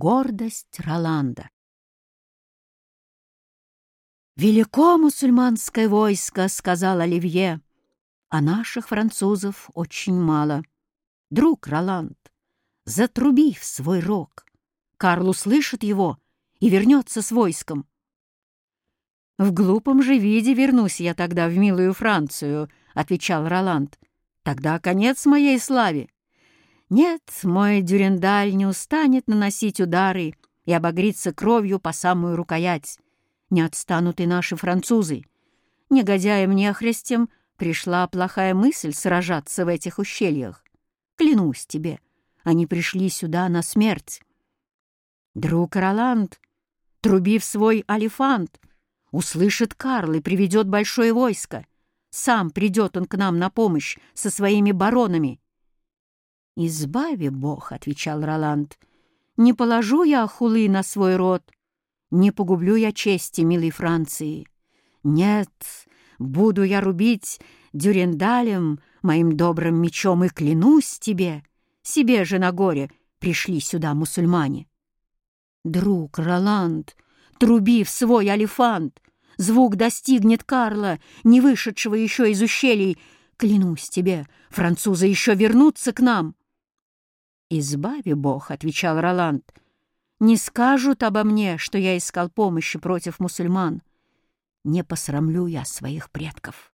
Гордость Роланда. «Велико мусульманское войско», — сказал Оливье, — «а наших французов очень мало. Друг Роланд, затруби в свой рог. Карл услышит его и вернется с войском». «В глупом же виде вернусь я тогда в милую Францию», — отвечал Роланд. «Тогда конец моей славе. Нет, мой дюрендаль не устанет наносить удары и обогриться кровью по самую рукоять. Не отстанут и наши французы. Негодяям-нехристям пришла плохая мысль сражаться в этих ущельях. Клянусь тебе, они пришли сюда на смерть. Друг Роланд, трубив свой алифант, услышит Карл и приведет большое войско. Сам придет он к нам на помощь со своими баронами. «Избави Бог», — отвечал Роланд, — «не положу я хулы на свой род, не погублю я чести милой Франции. Нет, буду я рубить дюрендалем, моим добрым мечом, и клянусь тебе, себе же на горе пришли сюда мусульмане. Друг Роланд, труби в свой алифант, звук достигнет Карла, не вышедшего еще из ущелий. Клянусь тебе, французы еще вернутся к нам. «Избави Бог», — отвечал Роланд, — не скажут обо мне, что я искал помощи против мусульман. Не посрамлю я своих предков.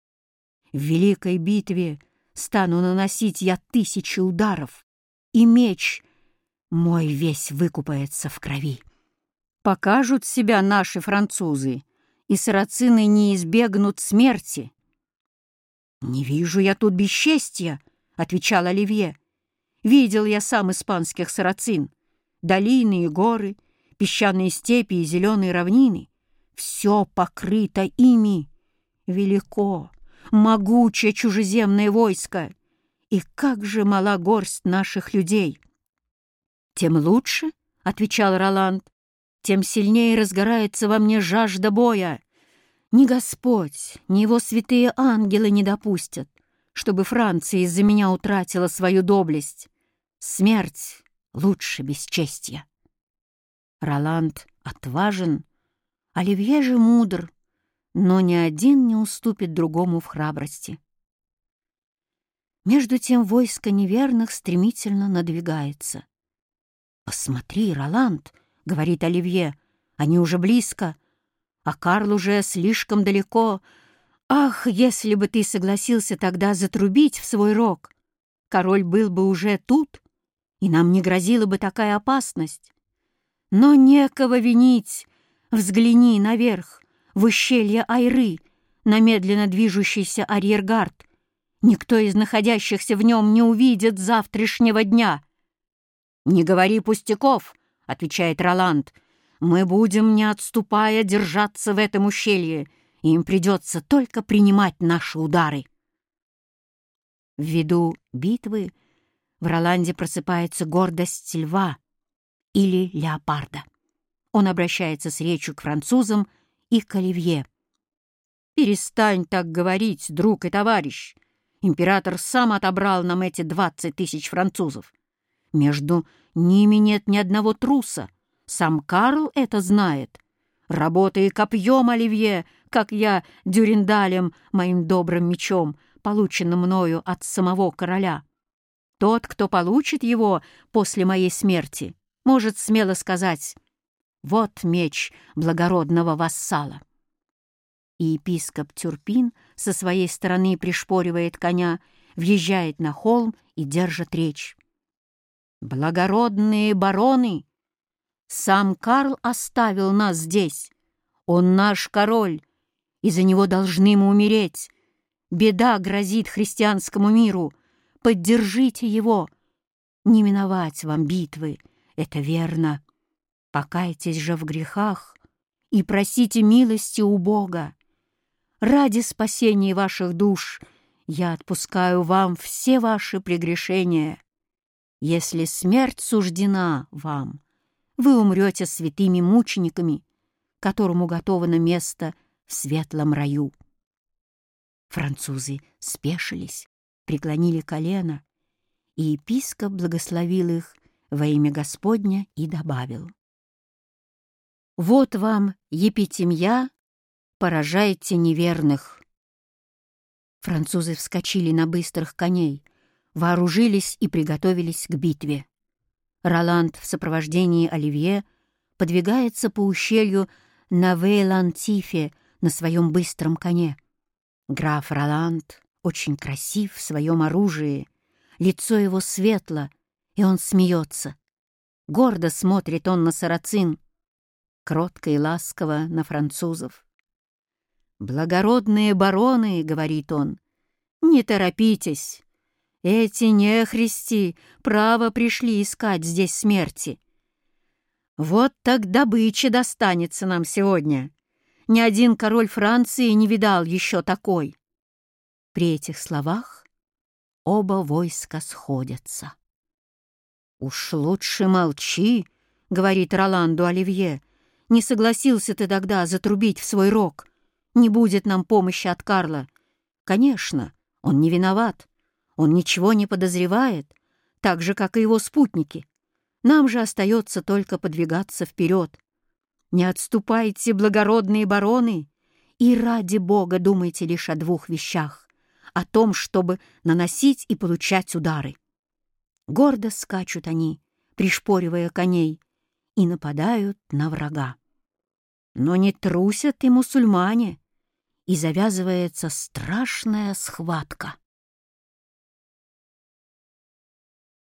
В великой битве стану наносить я тысячи ударов, и меч мой весь выкупается в крови. Покажут себя наши французы, и сарацины не избегнут смерти. «Не вижу я тут бесчестья», — отвечал Оливье. «Видел я сам испанских сарацин» долины и горы, песчаные степи и зеленые равнины. Все покрыто ими. Велико, могучее чужеземное войско. И как же мала горсть наших людей! «Тем лучше», — отвечал Роланд, — «тем сильнее разгорается во мне жажда боя. Ни Господь, ни его святые ангелы не допустят, чтобы Франция из-за меня утратила свою доблесть. Смерть лучше бесчестья. Роланд отважен, Оливье же мудр, но ни один не уступит другому в храбрости. Между тем войско неверных стремительно надвигается. «Посмотри, Роланд», — говорит Оливье, — «они уже близко, а Карл уже слишком далеко. Ах, если бы ты согласился тогда затрубить в свой рог! Король был бы уже тут, и нам не грозила бы такая опасность. Но некого винить. Взгляни наверх, в ущелье Айры, на медленно движущийся арьергард. Никто из находящихся в нем не увидит завтрашнего дня. «Не говори пустяков», — отвечает Роланд. «Мы будем, не отступая, держаться в этом ущелье, и им придется только принимать наши удары». Ввиду битвы в Роланде просыпается гордость льва или леопарда. Он обращается с речью к французам и к Оливье. «Перестань так говорить, друг и товарищ. Император сам отобрал нам эти двадцать тысяч французов. Между ними нет ни одного труса. Сам Карл это знает. Работай копьем, Оливье, как я дюриндалем, моим добрым мечом, полученным мною от самого короля. Тот, кто получит его после моей смерти, может смело сказать «Вот меч благородного вассала». И епископ Тюрпин со своей стороны пришпоривает коня, въезжает на холм и держит речь. «Благородные бароны! Сам Карл оставил нас здесь. Он наш король, и за него должны мы умереть. Беда грозит христианскому миру — поддержите его. Не миновать вам битвы, это верно. Покайтесь же в грехах и просите милости у Бога. Ради спасения ваших душ я отпускаю вам все ваши прегрешения. Если смерть суждена вам, вы умрете святыми мучениками, которым уготовано место в светлом раю. Французы спешились, преклонили колено, и епископ благословил их во имя Господня и добавил. «Вот вам, епитемья, поражайте неверных». Французы вскочили на быстрых коней, вооружились и приготовились к битве. Роланд в сопровождении Оливье подвигается по ущелью на Вейлантифе на своем быстром коне. Граф Роланд очень красив в своем оружии, лицо его светло, и он смеется. Гордо смотрит он на сарацин, кротко и ласково на французов. «Благородные бароны», — говорит он, — «не торопитесь. Эти нехристи право пришли искать здесь смерти. Вот так добыча достанется нам сегодня. Ни один король Франции не видал еще такой». При этих словах оба войска сходятся. «Уж лучше молчи», — говорит Роланду Оливье. «Не согласился ты тогда затрубить в свой рог. Не будет нам помощи от Карла. Конечно, он не виноват. Он ничего не подозревает, так же, как и его спутники. Нам же остается только подвигаться вперед. Не отступайте, благородные бароны, и ради Бога думайте лишь о двух вещах — о том, чтобы наносить и получать удары. Гордо скачут они, пришпоривая коней, и нападают на врага. Но не трусят и мусульмане, и завязывается страшная схватка.